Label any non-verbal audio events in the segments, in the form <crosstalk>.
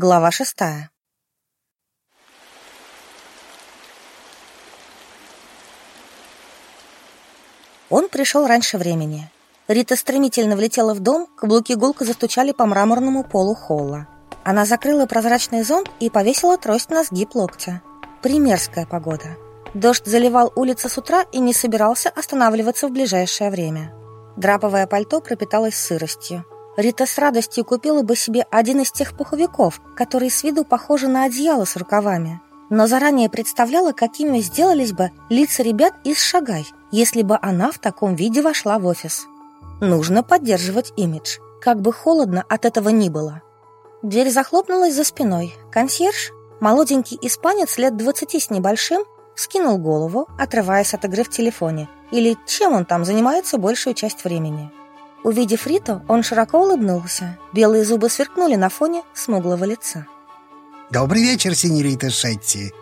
Глава шестая. Он пришел раньше времени. Рита стремительно влетела в дом, каблуки гулко застучали по мраморному полу холла. Она закрыла прозрачный зонт и повесила трость на сгиб локтя. Примерская погода. Дождь заливал улицы с утра и не собирался останавливаться в ближайшее время. Драповое пальто пропиталось сыростью. Рита с радостью купила бы себе один из тех пуховиков, которые с виду похожи на одеяло с рукавами. Но заранее представляла, какими сделались бы лица ребят из «Шагай», если бы она в таком виде вошла в офис. Нужно поддерживать имидж, как бы холодно от этого ни было. Дверь захлопнулась за спиной. Консьерж, молоденький испанец лет двадцати с небольшим, скинул голову, отрываясь от игры в телефоне, или чем он там занимается большую часть времени. Увидев Риту, он широко улыбнулся. Белые зубы сверкнули на фоне смуглого лица. «Добрый вечер, сеньорита Шетти!»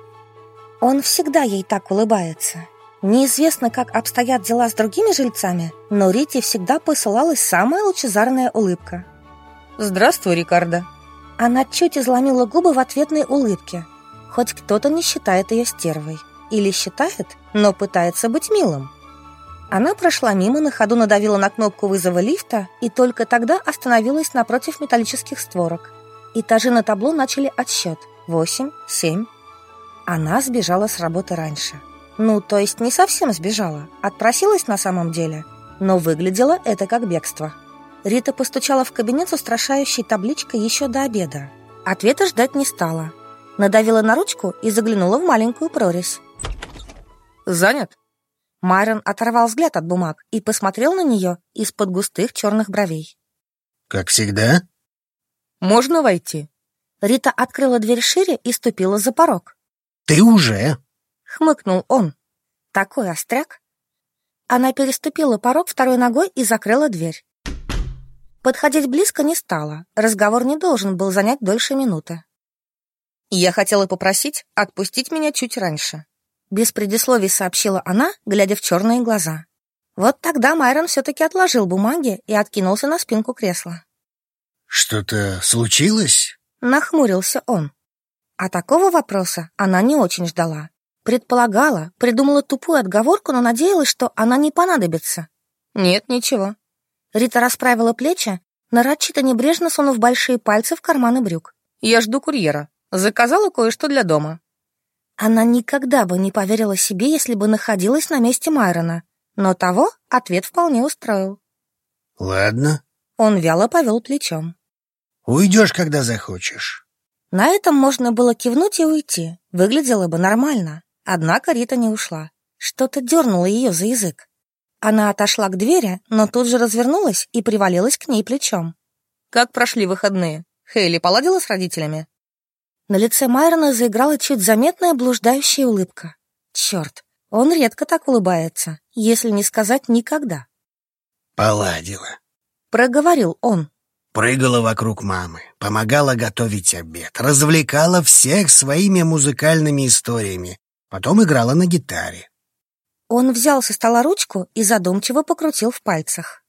Он всегда ей так улыбается. Неизвестно, как обстоят дела с другими жильцами, но Рите всегда посылалась самая лучезарная улыбка. «Здравствуй, Рикардо!» Она чуть изломила губы в ответной улыбке. Хоть кто-то не считает ее стервой. Или считает, но пытается быть милым. Она прошла мимо, на ходу надавила на кнопку вызова лифта и только тогда остановилась напротив металлических створок. Этажи на табло начали отсчет. Восемь, семь. Она сбежала с работы раньше. Ну, то есть не совсем сбежала, отпросилась на самом деле, но выглядело это как бегство. Рита постучала в кабинет с устрашающей табличкой еще до обеда. Ответа ждать не стала. Надавила на ручку и заглянула в маленькую прорезь. «Занят?» Майрон оторвал взгляд от бумаг и посмотрел на нее из-под густых черных бровей. «Как всегда?» «Можно войти?» Рита открыла дверь шире и ступила за порог. «Ты уже?» — хмыкнул он. «Такой остряк!» Она переступила порог второй ногой и закрыла дверь. Подходить близко не стала. Разговор не должен был занять дольше минуты. «Я хотела попросить отпустить меня чуть раньше», без предисловий сообщила она, глядя в черные глаза. Вот тогда Майрон все-таки отложил бумаги и откинулся на спинку кресла. «Что-то случилось?» Нахмурился он. А такого вопроса она не очень ждала. Предполагала, придумала тупую отговорку, но надеялась, что она не понадобится. Нет, ничего. Рита расправила плечи, нарочито небрежно сунув большие пальцы в карманы брюк. «Я жду курьера. Заказала кое-что для дома. Она никогда бы не поверила себе, если бы находилась на месте Майрона, но того ответ вполне устроил. «Ладно». Он вяло повел плечом. «Уйдешь, когда захочешь». На этом можно было кивнуть и уйти. Выглядело бы нормально. Однако Рита не ушла. Что-то дернуло ее за язык. Она отошла к двери, но тут же развернулась и привалилась к ней плечом. «Как прошли выходные? Хейли поладила с родителями?» На лице Майрона заиграла чуть заметная блуждающая улыбка. Черт, он редко так улыбается, если не сказать никогда. «Поладила», — проговорил он. Прыгала вокруг мамы, помогала готовить обед, развлекала всех своими музыкальными историями, потом играла на гитаре. Он взял со стола ручку и задумчиво покрутил в пальцах.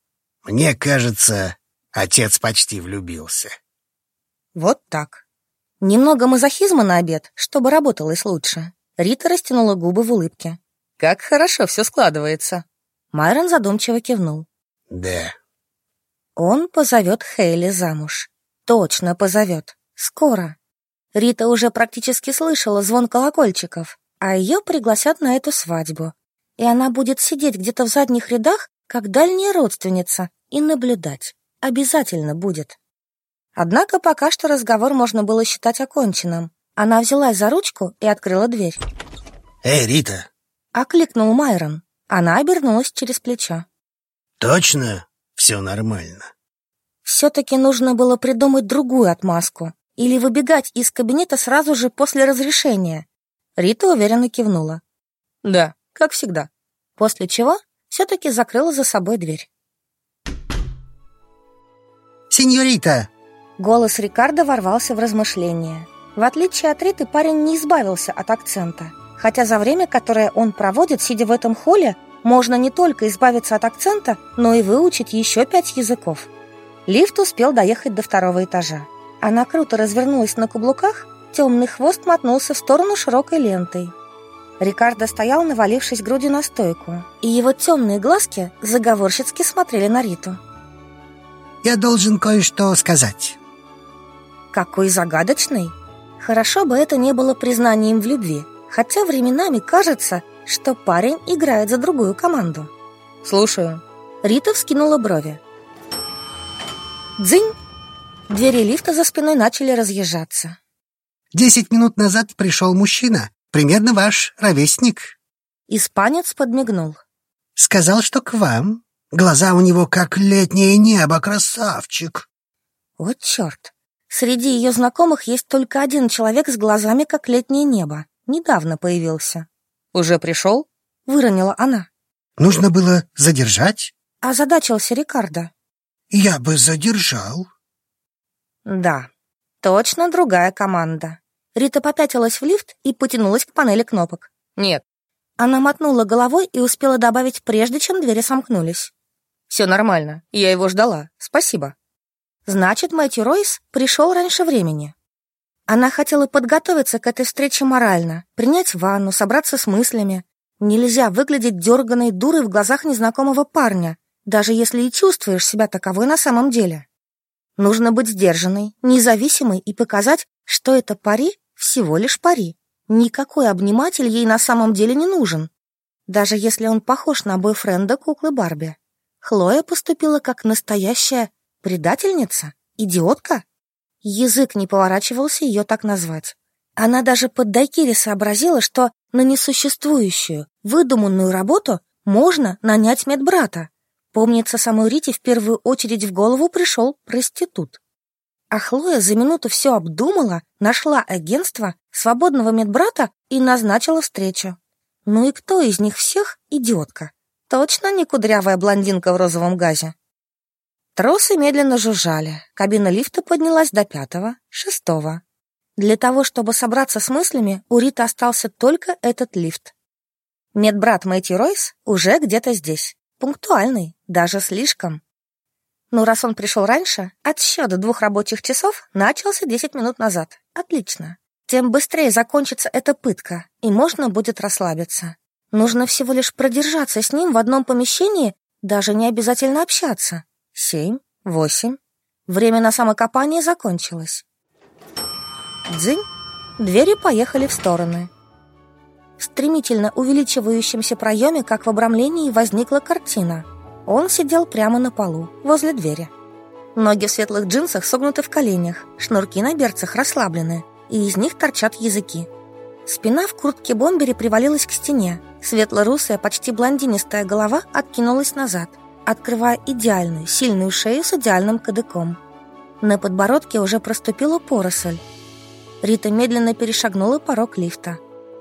Мне кажется, отец почти влюбился. Вот так. Немного мазохизма на обед, чтобы работалось лучше. Рита растянула губы в улыбке. Как хорошо все складывается. Майрон задумчиво кивнул. Да. Он позовет Хейли замуж. Точно позовет. Скоро. Рита уже практически слышала звон колокольчиков, а ее пригласят на эту свадьбу. И она будет сидеть где-то в задних рядах, как дальняя родственница, и наблюдать. Обязательно будет. Однако пока что разговор можно было считать оконченным. Она взялась за ручку и открыла дверь. «Эй, Рита!» — окликнул Майрон. Она обернулась через плечо. «Точно все нормально?» Все-таки нужно было придумать другую отмазку или выбегать из кабинета сразу же после разрешения. Рита уверенно кивнула. «Да, как всегда». После чего все-таки закрыла за собой дверь. «Сеньорита!» Голос Рикардо ворвался в размышления. В отличие от Риты, парень не избавился от акцента. Хотя за время, которое он проводит, сидя в этом холле, можно не только избавиться от акцента, но и выучить еще пять языков. Лифт успел доехать до второго этажа. Она круто развернулась на каблуках, темный хвост мотнулся в сторону широкой лентой. Рикардо стоял, навалившись грудью на стойку, и его темные глазки заговорщицки смотрели на Риту. «Я должен кое-что сказать». «Какой загадочный! Хорошо бы это не было признанием в любви, хотя временами кажется, что парень играет за другую команду». «Слушаю». Рита вскинула брови. «Дзынь!» Двери лифта за спиной начали разъезжаться. «Десять минут назад пришел мужчина, примерно ваш ровесник». Испанец подмигнул. «Сказал, что к вам. Глаза у него как летнее небо, красавчик». Вот черт. Среди ее знакомых есть только один человек с глазами, как летнее небо. Недавно появился. «Уже пришел?» — выронила она. «Нужно было задержать?» — озадачился Рикардо. «Я бы задержал», да, точно другая команда. Рита попятилась в лифт и потянулась к панели кнопок. Нет. Она мотнула головой и успела добавить, прежде чем двери сомкнулись. Все нормально, я его ждала, спасибо. Значит, Мэтью Ройс пришел раньше времени. Она хотела подготовиться к этой встрече морально, принять ванну, собраться с мыслями. Нельзя выглядеть дерганой дурой в глазах незнакомого парня, даже если и чувствуешь себя таковой на самом деле. Нужно быть сдержанной, независимой и показать, что это пари всего лишь пари. Никакой обниматель ей на самом деле не нужен. Даже если он похож на бойфренда куклы Барби. Хлоя поступила как настоящая предательница, идиотка. Язык не поворачивался ее так назвать. Она даже под дайкири сообразила, что на несуществующую, выдуманную работу можно нанять медбрата. Помнится, самой Рите в первую очередь в голову пришел проститут. А Хлоя за минуту все обдумала, нашла агентство, свободного медбрата и назначила встречу. Ну и кто из них всех идиотка? Точно не кудрявая блондинка в розовом газе. Тросы медленно жужжали, кабина лифта поднялась до пятого, шестого. Для того, чтобы собраться с мыслями, у Риты остался только этот лифт. Медбрат Мэтью Ройс уже где-то здесь. Пунктуальный, даже слишком. Ну, раз он пришел раньше, отсчет двух рабочих часов начался десять минут назад. Отлично. Тем быстрее закончится эта пытка, и можно будет расслабиться. Нужно всего лишь продержаться с ним в одном помещении, даже не обязательно общаться. Семь, восемь. Время на самокопание закончилось. Дзынь. Двери поехали в стороны. В стремительно увеличивающемся проеме, как в обрамлении, возникла картина. Он сидел прямо на полу, возле двери. Ноги в светлых джинсах согнуты в коленях, шнурки на берцах расслаблены, и из них торчат языки. Спина в куртке-бомбере привалилась к стене. Светло-русая, почти блондинистая голова откинулась назад, открывая идеальную, сильную шею с идеальным кадыком. На подбородке уже проступила поросль. Рита медленно перешагнула порог лифта.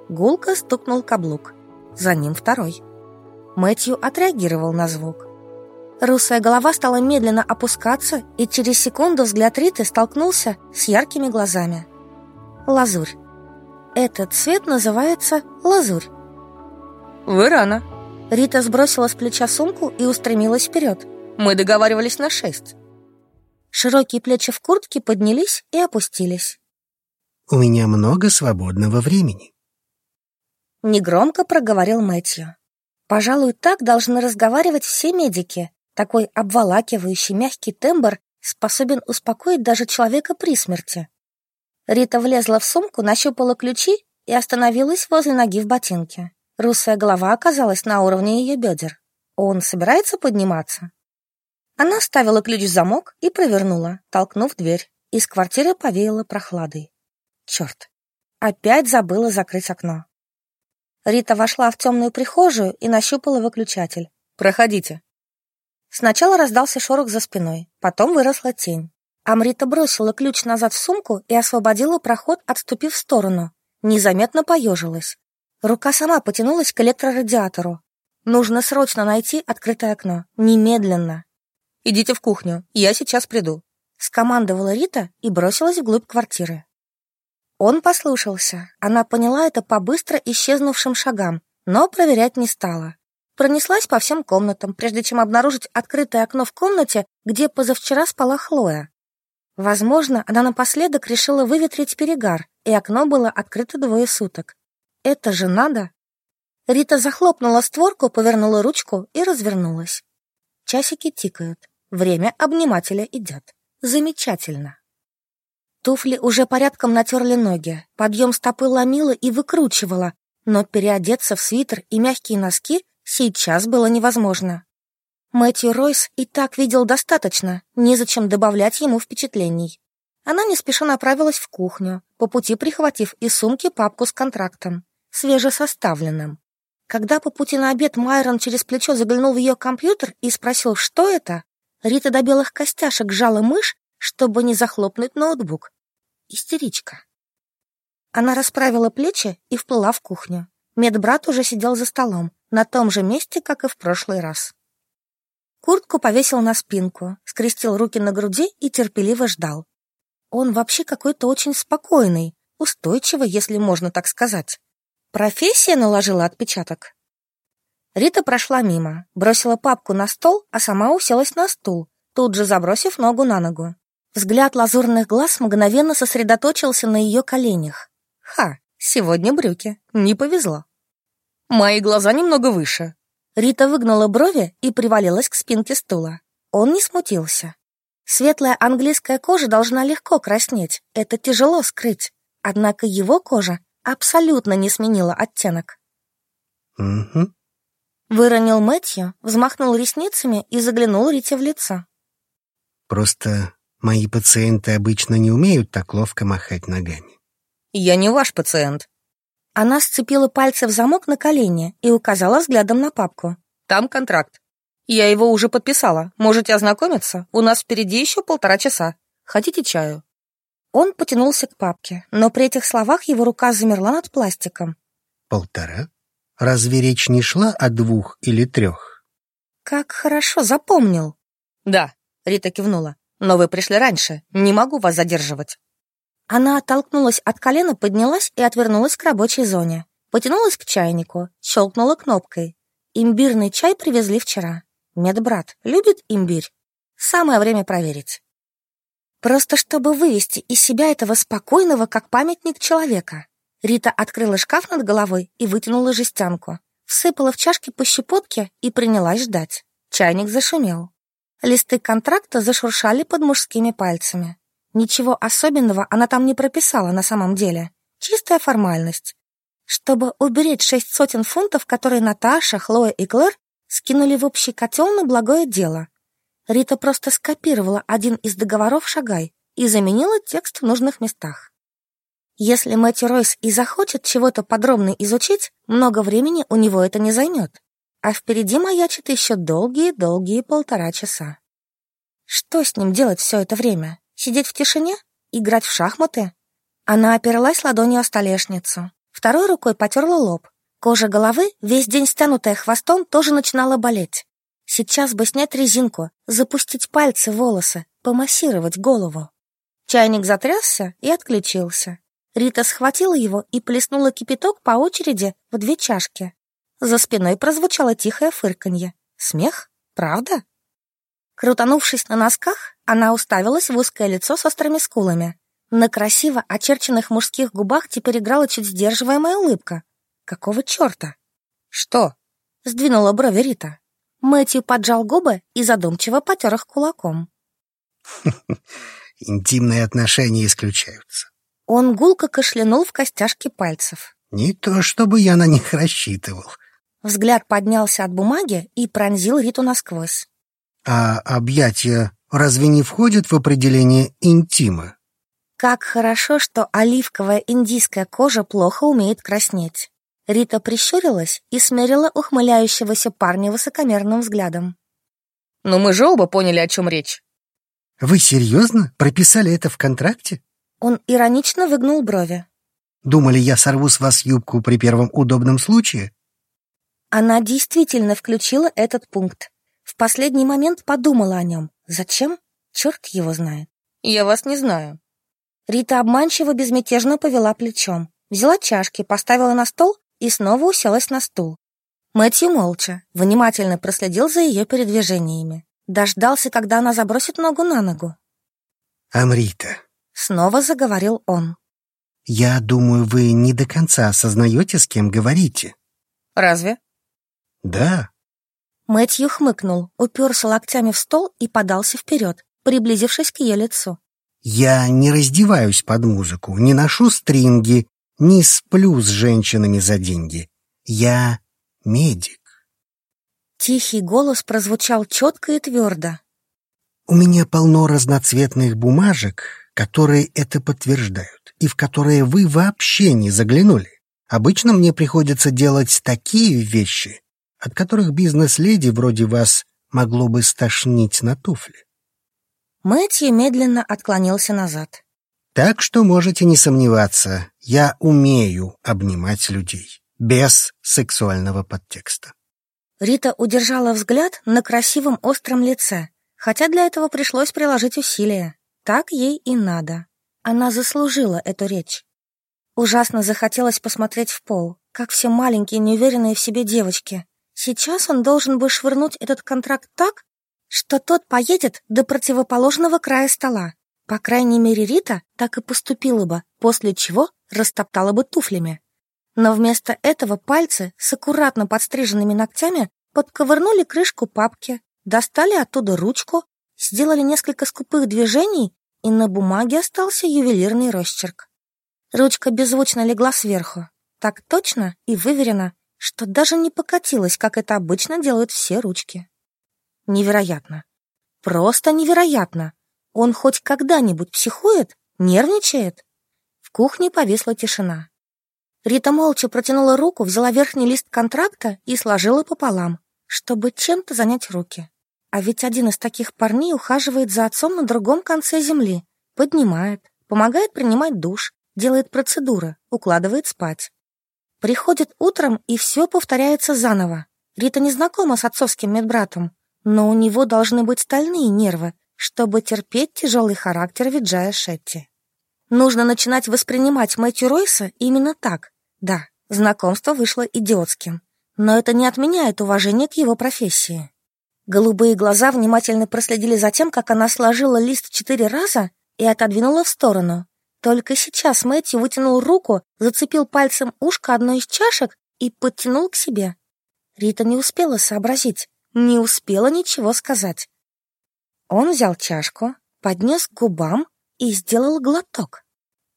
Гулко стукнул каблук. За ним второй. Мэтью отреагировал на звук. Русая голова стала медленно опускаться, и через секунду взгляд Риты столкнулся с яркими глазами. Лазурь. Этот цвет называется лазурь. «Вы рано». Рита сбросила с плеча сумку и устремилась вперед. «Мы договаривались на шесть». Широкие плечи в куртке поднялись и опустились. «У меня много свободного времени». Негромко проговорил Мэтью. Пожалуй, так должны разговаривать все медики. Такой обволакивающий мягкий тембр способен успокоить даже человека при смерти. Рита влезла в сумку, нащупала ключи и остановилась возле ноги в ботинке. Русая голова оказалась на уровне ее бедер. Он собирается подниматься? Она ставила ключ в замок и провернула, толкнув дверь. Из квартиры повеяло прохладой. Черт, опять забыла закрыть окно. Рита вошла в темную прихожую и нащупала выключатель. «Проходите». Сначала раздался шорох за спиной, потом выросла тень. Амрита бросила ключ назад в сумку и освободила проход, отступив в сторону. Незаметно поежилась. Рука сама потянулась к электрорадиатору. Нужно срочно найти открытое окно. Немедленно. «Идите в кухню, я сейчас приду», — скомандовала Рита и бросилась вглубь квартиры. Он послушался. Она поняла это по быстро исчезнувшим шагам, но проверять не стала. Пронеслась по всем комнатам, прежде чем обнаружить открытое окно в комнате, где позавчера спала Хлоя. Возможно, она напоследок решила выветрить перегар, и окно было открыто двое суток. Это же надо! Рита захлопнула створку, повернула ручку и развернулась. Часики тикают. Время обнимателя идет. Замечательно. Туфли уже порядком натерли ноги, подъем стопы ломила и выкручивала, но переодеться в свитер и мягкие носки сейчас было невозможно. Мэтью Ройс и так видел достаточно, незачем добавлять ему впечатлений. Она не спеша направилась в кухню, по пути прихватив из сумки папку с контрактом, свежесоставленным. Когда по пути на обед Майрон через плечо заглянул в ее компьютер и спросил, что это, Рита до белых костяшек жала мышь, чтобы не захлопнуть ноутбук. Истеричка. Она расправила плечи и вплыла в кухню. Медбрат уже сидел за столом, на том же месте, как и в прошлый раз. Куртку повесил на спинку, скрестил руки на груди и терпеливо ждал. Он вообще какой-то очень спокойный, устойчивый, если можно так сказать. Профессия наложила отпечаток. Рита прошла мимо, бросила папку на стол, а сама уселась на стул, тут же забросив ногу на ногу. Взгляд лазурных глаз мгновенно сосредоточился на ее коленях. Ха, сегодня брюки. Не повезло. Мои глаза немного выше. Рита выгнула брови и привалилась к спинке стула. Он не смутился. Светлая английская кожа должна легко краснеть. Это тяжело скрыть. Однако его кожа абсолютно не сменила оттенок. Угу. Выронил Мэтью, взмахнул ресницами и заглянул Рите в лицо. Просто Мои пациенты обычно не умеют так ловко махать ногами. Я не ваш пациент. Она сцепила пальцы в замок на колени и указала взглядом на папку. Там контракт. Я его уже подписала. Можете ознакомиться. У нас впереди еще полтора часа. Хотите чаю? Он потянулся к папке, но при этих словах его рука замерла над пластиком. Полтора? Разве речь не шла о двух или трех? Как хорошо запомнил. Да, Рита кивнула. Но вы пришли раньше, не могу вас задерживать». Она оттолкнулась от колена, поднялась и отвернулась к рабочей зоне. Потянулась к чайнику, щелкнула кнопкой. Имбирный чай привезли вчера. Медбрат любит имбирь. Самое время проверить. Просто чтобы вывести из себя этого спокойного, как памятник человека. Рита открыла шкаф над головой и вытянула жестянку. Всыпала в чашки по щепотке и принялась ждать. Чайник зашумел. Листы контракта зашуршали под мужскими пальцами. Ничего особенного она там не прописала на самом деле. Чистая формальность. Чтобы уберечь шесть сотен фунтов, которые Наташа, Хлоя и Клэр скинули в общий котел на благое дело. Рита просто скопировала один из договоров Шагай и заменила текст в нужных местах. Если Мэтью Ройс и захочет чего-то подробно изучить, много времени у него это не займет а впереди маячит еще долгие-долгие полтора часа. Что с ним делать все это время? Сидеть в тишине? Играть в шахматы? Она оперлась ладонью о столешницу, второй рукой потерла лоб. Кожа головы, весь день стянутая хвостом, тоже начинала болеть. Сейчас бы снять резинку, запустить пальцы в волосы, помассировать голову. Чайник затрясся и отключился. Рита схватила его и плеснула кипяток по очереди в две чашки. За спиной прозвучало тихое фырканье. Смех? Правда? Крутанувшись на носках, она уставилась в узкое лицо с острыми скулами. На красиво очерченных мужских губах теперь играла чуть сдерживаемая улыбка. Какого черта? Что? Сдвинула брови Рита. Мэтью поджал губы и задумчиво потер их кулаком. <laughs> Интимные отношения исключаются. Он гулко кашлянул в костяшки пальцев. Не то, чтобы я на них рассчитывал. Взгляд поднялся от бумаги и пронзил Риту насквозь. А объятия разве не входят в определение интима? Как хорошо, что оливковая индийская кожа плохо умеет краснеть. Рита прищурилась и смерила ухмыляющегося парня высокомерным взглядом. «Но мы же оба поняли, о чем речь». «Вы серьезно? Прописали это в контракте?» Он иронично выгнул брови. «Думали, я сорву с вас юбку при первом удобном случае?» Она действительно включила этот пункт. В последний момент подумала о нем. Зачем? Черт его знает. Я вас не знаю. Рита обманчиво безмятежно повела плечом. Взяла чашки, поставила на стол и снова уселась на стул. Мэтью молча, внимательно проследил за ее передвижениями. Дождался, когда она забросит ногу на ногу. Амрита, снова заговорил он. Я думаю, вы не до конца осознаете, с кем говорите. Разве? Да. Мэтью хмыкнул, уперся локтями в стол и подался вперед, приблизившись к ее лицу. Я не раздеваюсь под музыку, не ношу стринги, не сплю с женщинами за деньги. Я медик. Тихий голос прозвучал четко и твердо. У меня полно разноцветных бумажек, которые это подтверждают, и в которые вы вообще не заглянули. Обычно мне приходится делать такие вещи, от которых бизнес-леди вроде вас могло бы стошнить на туфли. Мэтью медленно отклонился назад. Так что можете не сомневаться, я умею обнимать людей без сексуального подтекста. Рита удержала взгляд на красивом остром лице, хотя для этого пришлось приложить усилия. Так ей и надо. Она заслужила эту речь. Ужасно захотелось посмотреть в пол, как все маленькие, неуверенные в себе девочки. Сейчас он должен бы швырнуть этот контракт так, что тот поедет до противоположного края стола. По крайней мере, Рита так и поступила бы, после чего растоптала бы туфлями но вместо этого пальцы с аккуратно подстриженными ногтями подковырнули крышку папки, достали оттуда ручку, сделали несколько скупых движений, и на бумаге остался ювелирный росчерк. Ручка беззвучно легла сверху, так точно и выверено, что даже не покатилась, как это обычно делают все ручки. Невероятно. Просто невероятно. Он хоть когда-нибудь психует? Нервничает? В кухне повисла тишина. Рита молча протянула руку, взяла верхний лист контракта и сложила пополам, чтобы чем-то занять руки. А ведь один из таких парней ухаживает за отцом на другом конце земли, поднимает, помогает принимать душ, делает процедуры, укладывает спать. Приходит утром, и все повторяется заново. Рита не знакома с отцовским медбратом, но у него должны быть стальные нервы, чтобы терпеть тяжелый характер Виджая Шетти. Нужно начинать воспринимать Мэтью Ройса именно так, да, знакомство вышло идиотским, но это не отменяет уважение к его профессии. Голубые глаза внимательно проследили за тем, как она сложила лист четыре раза и отодвинула в сторону. Только сейчас Мэтью вытянул руку, зацепил пальцем ушко одной из чашек и подтянул к себе. Рита не успела сообразить, не успела ничего сказать. Он взял чашку, поднес к губам и сделал глоток.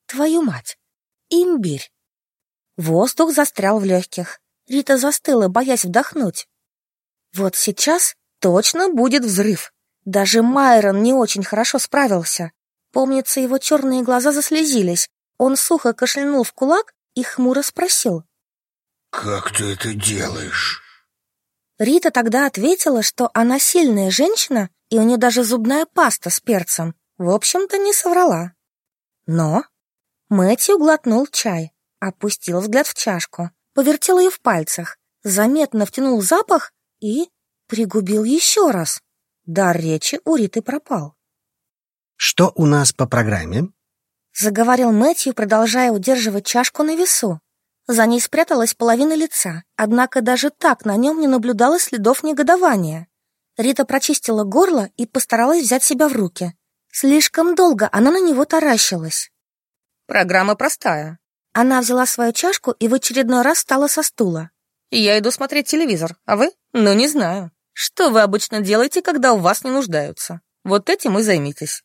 Твою мать! Имбирь! Воздух застрял в легких. Рита застыла, боясь вдохнуть. Вот сейчас точно будет взрыв. Даже Майрон не очень хорошо справился. Помнится, его черные глаза заслезились. Он сухо кашлянул в кулак и хмуро спросил. «Как ты это делаешь?» Рита тогда ответила, что она сильная женщина, и у нее даже зубная паста с перцем. В общем-то, не соврала. Но Мэтью глотнул чай, Опустил взгляд в чашку, повертел ее в пальцах, заметно втянул запах и пригубил еще раз. Дар речи у Риты пропал. «Что у нас по программе?» Заговорил Мэтью, продолжая удерживать чашку на весу. За ней спряталась половина лица, однако даже так на нем не наблюдалось следов негодования. Рита прочистила горло и постаралась взять себя в руки. Слишком долго она на него таращилась. «Программа простая. Она взяла свою чашку и в очередной раз встала со стула. «Я иду смотреть телевизор, а вы? Ну, не знаю. Что вы обычно делаете, когда у вас не нуждаются? Вот этим и займитесь».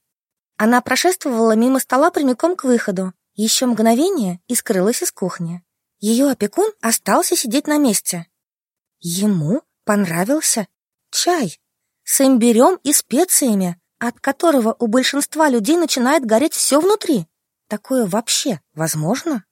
Она прошествовала мимо стола прямиком к выходу, еще мгновение и скрылась из кухни. Ее опекун остался сидеть на месте. Ему понравился чай с имбирем и специями, от которого у большинства людей начинает гореть все внутри. Такое вообще возможно?